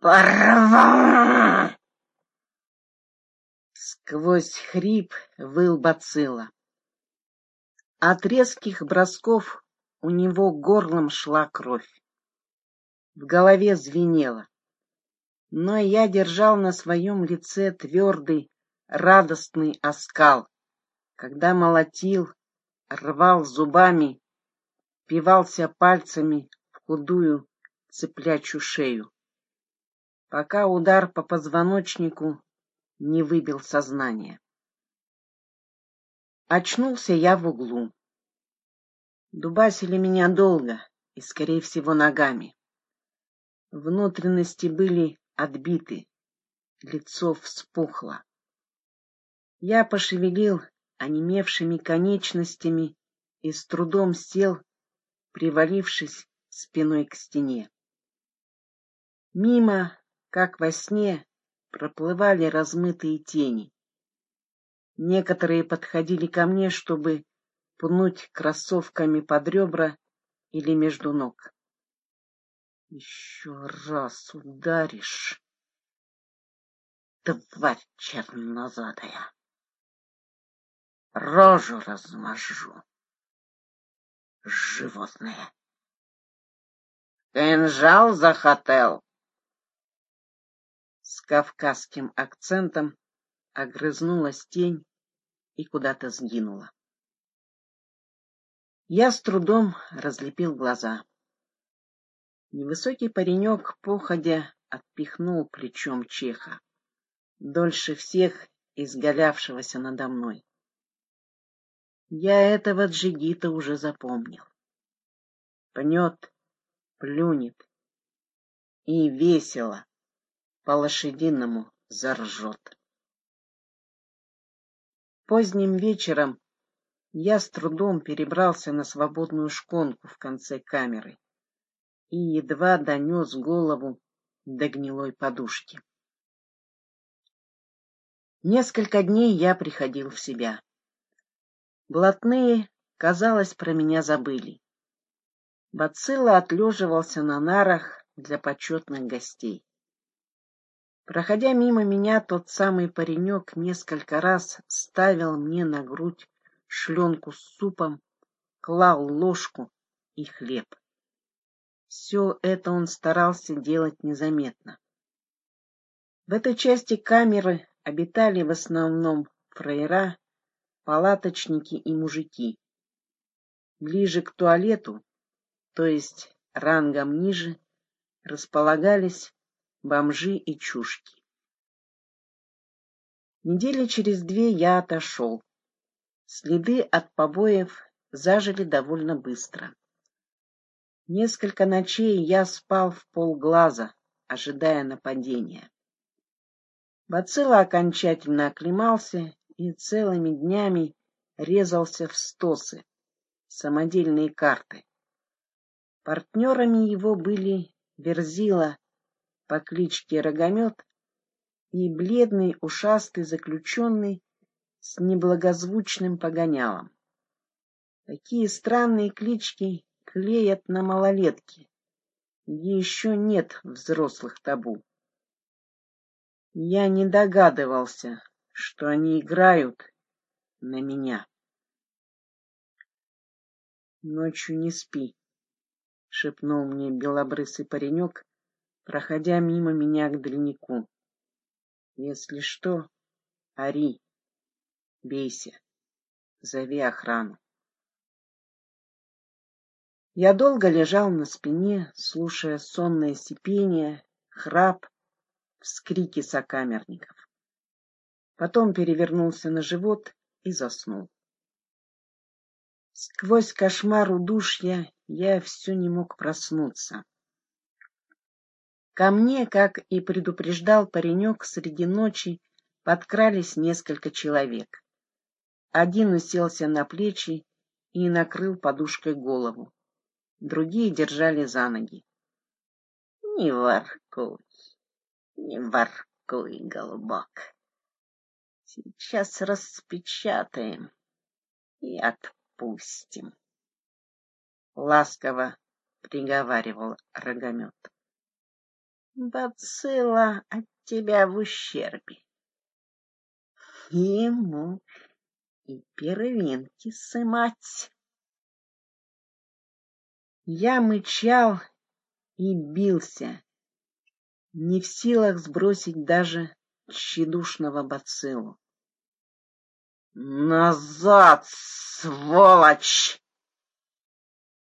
Порвал! Сквозь хрип выл бацилла. От резких бросков у него горлом шла кровь. В голове звенело. Но я держал на своем лице твердый, радостный оскал, когда молотил, рвал зубами, пивался пальцами в худую цыплячью шею, пока удар по позвоночнику не выбил сознание. Очнулся я в углу. Дубасили меня долго и, скорее всего, ногами. Внутренности были отбиты, лицо вспухло. Я пошевелил онемевшими конечностями и с трудом сел, привалившись спиной к стене. Мимо, как во сне, проплывали размытые тени. Некоторые подходили ко мне, чтобы пнуть кроссовками под ребра или между ног. Еще раз ударишь, тварь чернозадая, рожу размажу, животное. Кинжал захотел с кавказским акцентом огрызнулась тень и куда-то сгинула. Я с трудом разлепил глаза. Невысокий паренек, походя, отпихнул плечом чеха, дольше всех изгалявшегося надо мной. Я этого джигита уже запомнил. Пнет, плюнет и весело, по-лошадиному заржет. Поздним вечером я с трудом перебрался на свободную шконку в конце камеры и едва донес голову до гнилой подушки. Несколько дней я приходил в себя. Блатные, казалось, про меня забыли. Бацилла отлеживался на нарах для почетных гостей. Проходя мимо меня, тот самый паренек несколько раз ставил мне на грудь шленку с супом, клал ложку и хлеб. Все это он старался делать незаметно. В этой части камеры обитали в основном фраера, палаточники и мужики. Ближе к туалету, то есть рангом ниже, располагались бомжи и чушки. Недели через две я отошел. Следы от побоев зажили довольно быстро. Несколько ночей я спал в полглаза, ожидая нападения. Бацилла окончательно оклемался и целыми днями резался в стосы, самодельные карты. Партнерами его были Верзила по кличке Рогомет и бледный ушастый заключенный с неблагозвучным погонялом. Такие странные клички клеят на малолетки, где еще нет взрослых табу. Я не догадывался, что они играют на меня. Ночью не спи, — шепнул мне белобрысый паренек, проходя мимо меня к дальнику. Если что, ори, бейся, зови охрану. Я долго лежал на спине, слушая сонное сипение, храп, вскрики сокамерников. Потом перевернулся на живот и заснул. Сквозь кошмар удушья я все не мог проснуться. Ко мне, как и предупреждал паренек, среди ночи подкрались несколько человек. Один уселся на плечи и накрыл подушкой голову. Другие держали за ноги. — Не воркуй, не воркуй, голубок. Сейчас распечатаем и отпустим. Ласково приговаривал Рогомет. Бацилла от тебя в ущербе. Ему и первинки сымать. Я мычал и бился, не в силах сбросить даже тщедушного бациллу. «Назад, сволочь!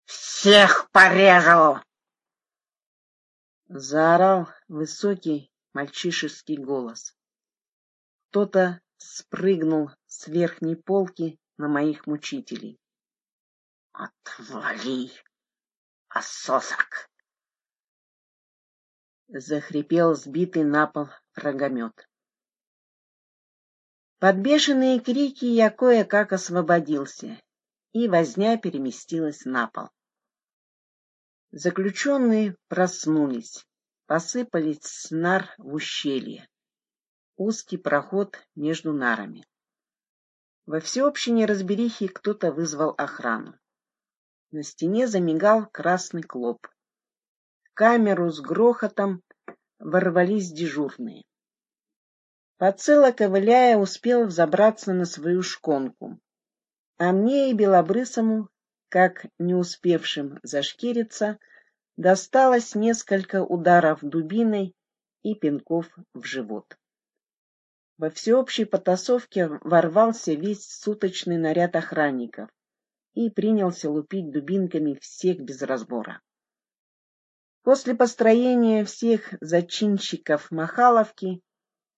Всех порежу!» Заорал высокий мальчишеский голос. Кто-то спрыгнул с верхней полки на моих мучителей. «Отвали, ососок!» Захрипел сбитый на пол рогомет. Под бешеные крики я кое-как освободился, и возня переместилась на пол. Заключенные проснулись, посыпались с нар в ущелье. Узкий проход между нарами. Во всеобщей неразберихе кто-то вызвал охрану. На стене замигал красный клоп. В камеру с грохотом ворвались дежурные. Поцело ковыляя успел взобраться на свою шконку, а мне и белобрысому как не успевшим зашкириться, досталось несколько ударов дубиной и пинков в живот. Во всеобщей потасовке ворвался весь суточный наряд охранников и принялся лупить дубинками всех без разбора. После построения всех зачинщиков Махаловки,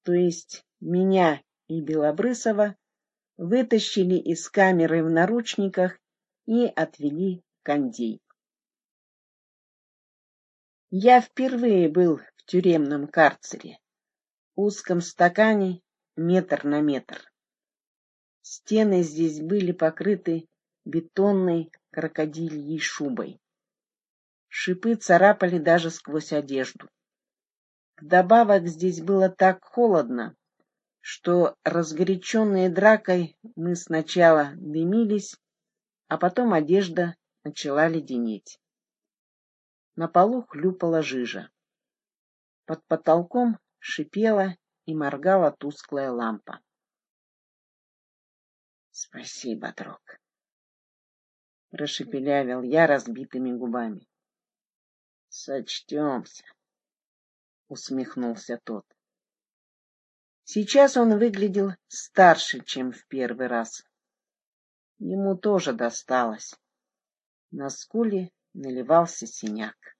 то есть меня и Белобрысова, вытащили из камеры в наручниках и отвели кондей. Я впервые был в тюремном карцере, узком стакане метр на метр. Стены здесь были покрыты бетонной крокодильей шубой. Шипы царапали даже сквозь одежду. Вдобавок здесь было так холодно, что, разгоряченные дракой, мы сначала дымились, а потом одежда начала леденеть. На полу хлюпала жижа. Под потолком шипела и моргала тусклая лампа. — Спасибо, друг, — прошепелявил я разбитыми губами. — Сочтемся, — усмехнулся тот. Сейчас он выглядел старше, чем в первый раз. Ему тоже досталось. На скуле наливался синяк.